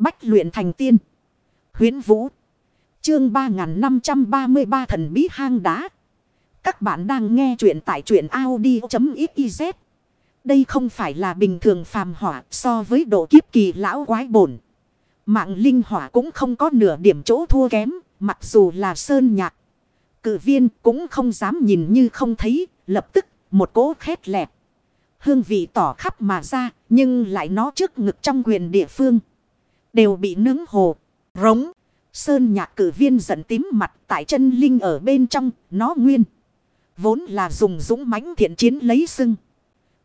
Bách luyện thành tiên. Huyến Vũ. Chương 3533 thần bí hang đá. Các bạn đang nghe truyện tại truyện Audi.xyz. Đây không phải là bình thường phàm hỏa so với độ kiếp kỳ lão quái bổn. Mạng linh hỏa cũng không có nửa điểm chỗ thua kém, mặc dù là sơn nhạc. Cử viên cũng không dám nhìn như không thấy, lập tức một cỗ khét lẹt. Hương vị tỏ khắp mà ra, nhưng lại nó trước ngực trong quyền địa phương. Đều bị nướng hồ, rống. Sơn nhạc cử viên giận tím mặt tại chân linh ở bên trong, nó nguyên. Vốn là dùng dũng mãnh thiện chiến lấy sưng.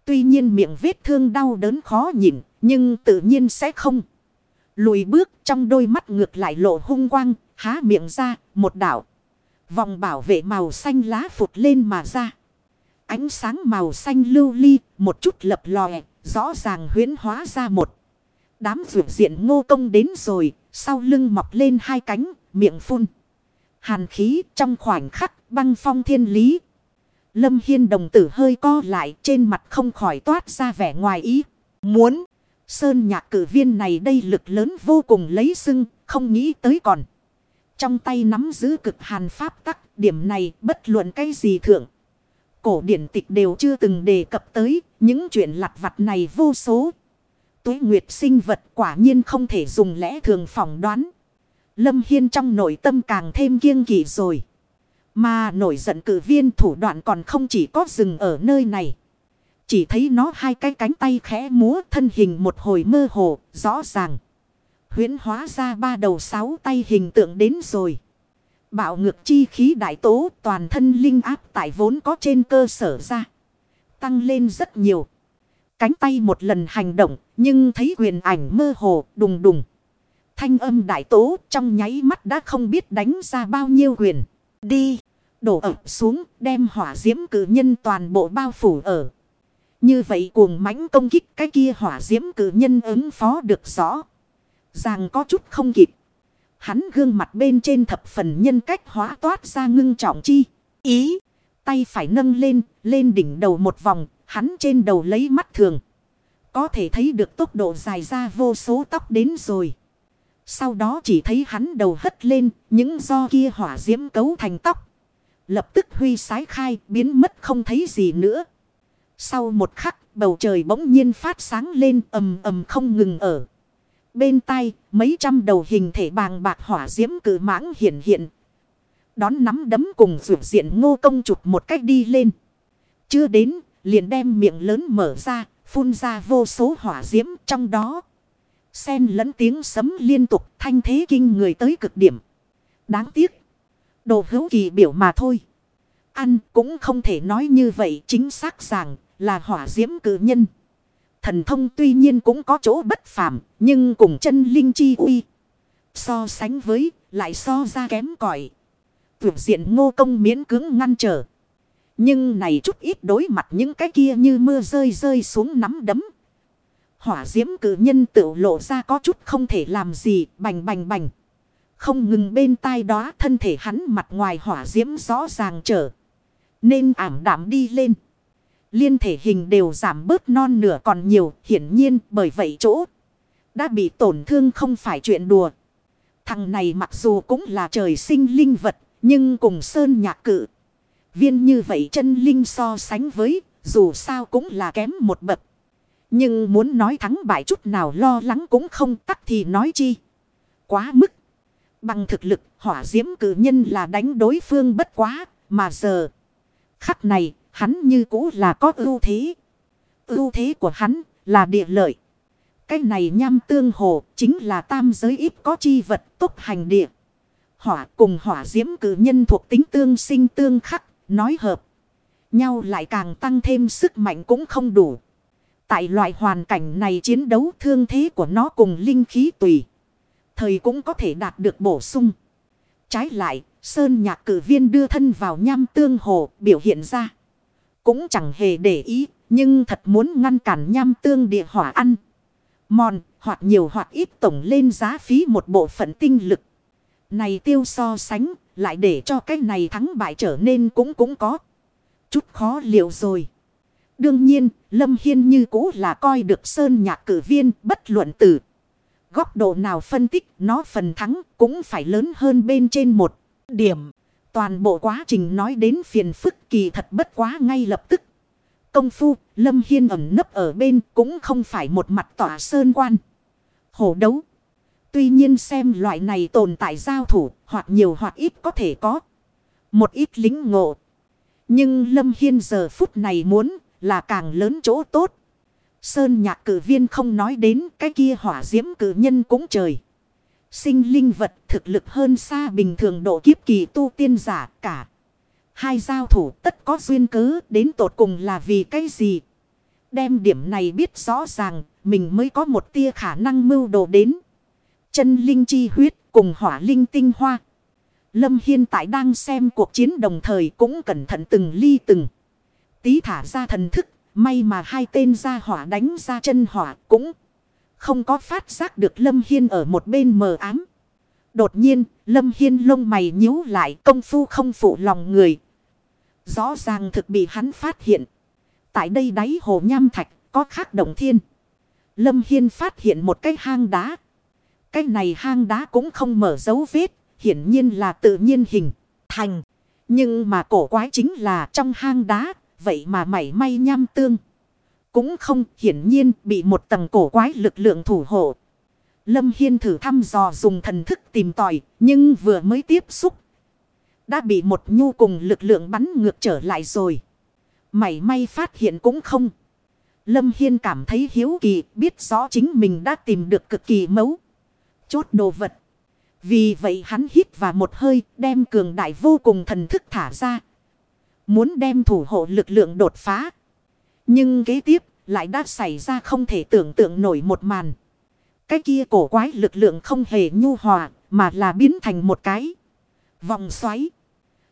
Tuy nhiên miệng vết thương đau đớn khó nhìn nhưng tự nhiên sẽ không. Lùi bước trong đôi mắt ngược lại lộ hung quang, há miệng ra, một đảo. Vòng bảo vệ màu xanh lá phụt lên mà ra. Ánh sáng màu xanh lưu ly, một chút lập lòe, rõ ràng huyến hóa ra một. Đám vượt diện ngô công đến rồi, sau lưng mọc lên hai cánh, miệng phun. Hàn khí trong khoảnh khắc băng phong thiên lý. Lâm Hiên đồng tử hơi co lại trên mặt không khỏi toát ra vẻ ngoài ý. Muốn, sơn nhạc cử viên này đây lực lớn vô cùng lấy sưng, không nghĩ tới còn. Trong tay nắm giữ cực hàn pháp tắc, điểm này bất luận cái gì thượng. Cổ điển tịch đều chưa từng đề cập tới, những chuyện lặt vặt này vô số. Tuế nguyệt sinh vật quả nhiên không thể dùng lẽ thường phỏng đoán. Lâm Hiên trong nội tâm càng thêm kiêng kỵ rồi. Mà nổi giận cử viên thủ đoạn còn không chỉ có dừng ở nơi này. Chỉ thấy nó hai cái cánh tay khẽ múa thân hình một hồi mơ hồ, rõ ràng. huyễn hóa ra ba đầu sáu tay hình tượng đến rồi. Bạo ngược chi khí đại tố toàn thân linh áp tại vốn có trên cơ sở ra. Tăng lên rất nhiều. Cánh tay một lần hành động nhưng thấy quyền ảnh mơ hồ đùng đùng. Thanh âm đại tố trong nháy mắt đã không biết đánh ra bao nhiêu quyền. Đi, đổ ập xuống đem hỏa diễm cử nhân toàn bộ bao phủ ở. Như vậy cuồng mãnh công kích cái kia hỏa diễm cử nhân ứng phó được rõ. Ràng có chút không kịp. Hắn gương mặt bên trên thập phần nhân cách hóa toát ra ngưng trọng chi. Ý, tay phải nâng lên, lên đỉnh đầu một vòng, hắn trên đầu lấy mắt thường. Có thể thấy được tốc độ dài ra vô số tóc đến rồi. Sau đó chỉ thấy hắn đầu hất lên, những do kia hỏa diễm cấu thành tóc. Lập tức huy sái khai, biến mất không thấy gì nữa. Sau một khắc, bầu trời bỗng nhiên phát sáng lên ầm ầm không ngừng ở. Bên tay mấy trăm đầu hình thể bàng bạc hỏa diễm cử mãng hiện hiện. Đón nắm đấm cùng rượu diện ngô công chụp một cách đi lên. Chưa đến, liền đem miệng lớn mở ra, phun ra vô số hỏa diễm trong đó. Xen lẫn tiếng sấm liên tục thanh thế kinh người tới cực điểm. Đáng tiếc. Đồ hữu kỳ biểu mà thôi. Ăn cũng không thể nói như vậy chính xác rằng là hỏa diễm cử nhân. Thần thông tuy nhiên cũng có chỗ bất phàm, nhưng cùng chân linh chi uy. So sánh với, lại so ra kém cỏi Tuyệt diện ngô công miễn cứng ngăn trở. Nhưng này chút ít đối mặt những cái kia như mưa rơi rơi xuống nắm đấm. Hỏa diễm cử nhân tự lộ ra có chút không thể làm gì, bành bành bành. Không ngừng bên tai đó thân thể hắn mặt ngoài hỏa diễm rõ ràng trở. Nên ảm đạm đi lên. Liên thể hình đều giảm bớt non nửa còn nhiều, hiển nhiên bởi vậy chỗ đã bị tổn thương không phải chuyện đùa. Thằng này mặc dù cũng là trời sinh linh vật, nhưng cùng sơn nhạc cự. Viên như vậy chân linh so sánh với, dù sao cũng là kém một bậc. Nhưng muốn nói thắng bại chút nào lo lắng cũng không tắc thì nói chi. Quá mức. Bằng thực lực, hỏa diễm cử nhân là đánh đối phương bất quá, mà giờ. Khắc này, hắn như cũ là có ưu thế. Ưu thế của hắn là địa lợi. Cái này nham tương hồ chính là tam giới ít có chi vật tốc hành địa. Hỏa cùng hỏa diễm cử nhân thuộc tính tương sinh tương khắc, nói hợp. Nhau lại càng tăng thêm sức mạnh cũng không đủ. Tại loại hoàn cảnh này chiến đấu thương thế của nó cùng linh khí tùy. Thời cũng có thể đạt được bổ sung. Trái lại, Sơn nhạc cử viên đưa thân vào nham tương hồ biểu hiện ra. Cũng chẳng hề để ý, nhưng thật muốn ngăn cản nham tương địa hỏa ăn. Mòn, hoặc nhiều hoặc ít tổng lên giá phí một bộ phận tinh lực. Này tiêu so sánh, lại để cho cái này thắng bại trở nên cũng cũng có. Chút khó liệu rồi. Đương nhiên, Lâm Hiên như cũ là coi được Sơn nhạc cử viên bất luận tử. Góc độ nào phân tích nó phần thắng cũng phải lớn hơn bên trên một điểm. Toàn bộ quá trình nói đến phiền phức kỳ thật bất quá ngay lập tức. Công phu, Lâm Hiên ẩn nấp ở bên cũng không phải một mặt tỏa sơn quan. Hổ đấu. Tuy nhiên xem loại này tồn tại giao thủ, hoặc nhiều hoặc ít có thể có. Một ít lính ngộ. Nhưng Lâm Hiên giờ phút này muốn là càng lớn chỗ tốt. Sơn nhạc cử viên không nói đến cái kia hỏa diễm cử nhân cũng trời. Sinh linh vật thực lực hơn xa bình thường độ kiếp kỳ tu tiên giả cả. Hai giao thủ tất có duyên cớ đến tột cùng là vì cái gì. Đem điểm này biết rõ ràng, mình mới có một tia khả năng mưu đồ đến. Chân linh chi huyết cùng hỏa linh tinh hoa. Lâm Hiên tại đang xem cuộc chiến đồng thời cũng cẩn thận từng ly từng. Tí thả ra thần thức. May mà hai tên ra hỏa đánh ra chân hỏa cũng không có phát giác được Lâm Hiên ở một bên mờ ám. Đột nhiên, Lâm Hiên lông mày nhíu lại công phu không phụ lòng người. Rõ ràng thực bị hắn phát hiện. Tại đây đáy hồ nham thạch có khắc động thiên. Lâm Hiên phát hiện một cái hang đá. Cái này hang đá cũng không mở dấu vết. Hiển nhiên là tự nhiên hình, thành. Nhưng mà cổ quái chính là trong hang đá. Vậy mà mảy may nham tương. Cũng không, hiển nhiên bị một tầng cổ quái lực lượng thủ hộ. Lâm Hiên thử thăm dò dùng thần thức tìm tòi. Nhưng vừa mới tiếp xúc. Đã bị một nhu cùng lực lượng bắn ngược trở lại rồi. Mảy may phát hiện cũng không. Lâm Hiên cảm thấy hiếu kỳ, biết rõ chính mình đã tìm được cực kỳ mấu. Chốt đồ vật. Vì vậy hắn hít vào một hơi, đem cường đại vô cùng thần thức thả ra. Muốn đem thủ hộ lực lượng đột phá. Nhưng kế tiếp, lại đã xảy ra không thể tưởng tượng nổi một màn. Cái kia cổ quái lực lượng không hề nhu hòa, mà là biến thành một cái vòng xoáy.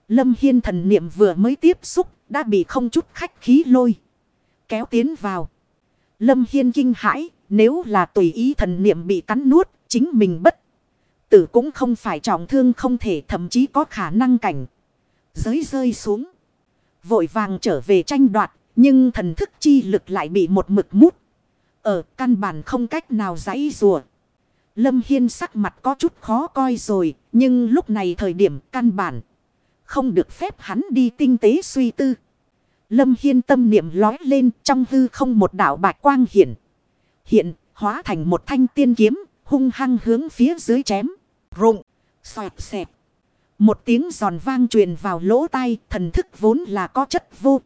Lâm Hiên thần niệm vừa mới tiếp xúc, đã bị không chút khách khí lôi. Kéo tiến vào. Lâm Hiên kinh hãi, nếu là tùy ý thần niệm bị cắn nuốt chính mình bất. Tử cũng không phải trọng thương không thể, thậm chí có khả năng cảnh. Giới rơi xuống. Vội vàng trở về tranh đoạt. Nhưng thần thức chi lực lại bị một mực mút. Ở, căn bản không cách nào giãy rùa. Lâm Hiên sắc mặt có chút khó coi rồi. Nhưng lúc này thời điểm căn bản. Không được phép hắn đi tinh tế suy tư. Lâm Hiên tâm niệm lói lên trong hư không một đảo bạch quang hiện. Hiện hóa thành một thanh tiên kiếm hung hăng hướng phía dưới chém. Rụng. Xoẹt xẹp. Một tiếng giòn vang truyền vào lỗ tai thần thức vốn là có chất vô.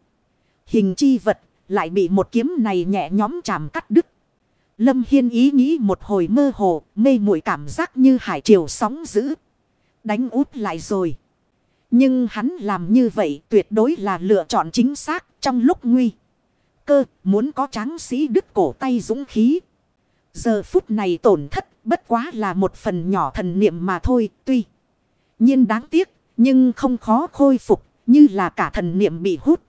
Hình chi vật lại bị một kiếm này nhẹ nhóm chạm cắt đứt. Lâm Hiên ý nghĩ một hồi mơ hồ, mê muội cảm giác như hải triều sóng dữ. Đánh út lại rồi. Nhưng hắn làm như vậy tuyệt đối là lựa chọn chính xác trong lúc nguy. Cơ muốn có tráng sĩ đứt cổ tay dũng khí. Giờ phút này tổn thất bất quá là một phần nhỏ thần niệm mà thôi tuy. nhiên đáng tiếc nhưng không khó khôi phục như là cả thần niệm bị hút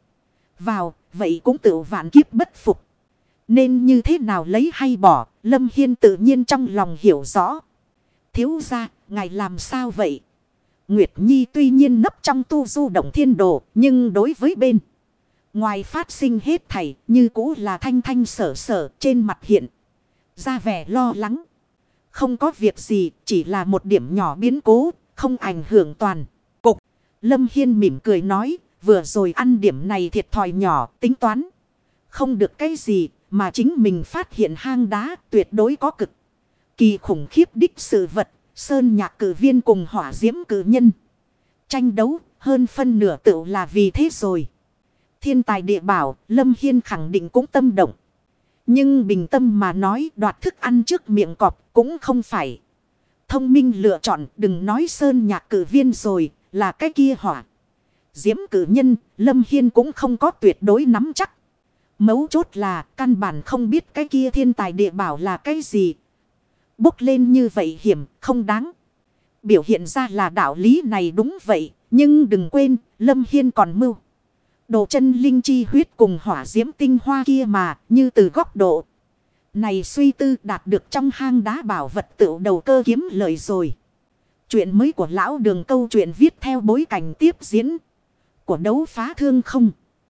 vào vậy cũng tự vạn kiếp bất phục. Nên như thế nào lấy hay bỏ Lâm Hiên tự nhiên trong lòng hiểu rõ. Thiếu ra ngài làm sao vậy? Nguyệt Nhi tuy nhiên nấp trong tu du động thiên đồ, nhưng đối với bên. Ngoài phát sinh hết thảy, như cũ là thanh thanh sở sở trên mặt hiện. Ra vẻ lo lắng. Không có việc gì, chỉ là một điểm nhỏ biến cố, không ảnh hưởng toàn. Cục, Lâm Hiên mỉm cười nói, vừa rồi ăn điểm này thiệt thòi nhỏ, tính toán. Không được cái gì, mà chính mình phát hiện hang đá tuyệt đối có cực. Kỳ khủng khiếp đích sự vật, Sơn nhạc cử viên cùng hỏa diễm cử nhân. Tranh đấu hơn phân nửa tự là vì thế rồi. Thiên tài địa bảo, Lâm Hiên khẳng định cũng tâm động. Nhưng bình tâm mà nói đoạt thức ăn trước miệng cọp cũng không phải. Thông minh lựa chọn đừng nói sơn nhạc cử viên rồi là cái kia hỏa. Diễm cử nhân, Lâm Hiên cũng không có tuyệt đối nắm chắc. Mấu chốt là căn bản không biết cái kia thiên tài địa bảo là cái gì, bốc lên như vậy hiểm, không đáng. Biểu hiện ra là đạo lý này đúng vậy, nhưng đừng quên, Lâm Hiên còn mưu. Đồ chân linh chi huyết cùng hỏa diễm tinh hoa kia mà, như từ góc độ. Này suy tư đạt được trong hang đá bảo vật tự đầu cơ kiếm lợi rồi. Chuyện mới của lão đường câu chuyện viết theo bối cảnh tiếp diễn của đấu phá thương không.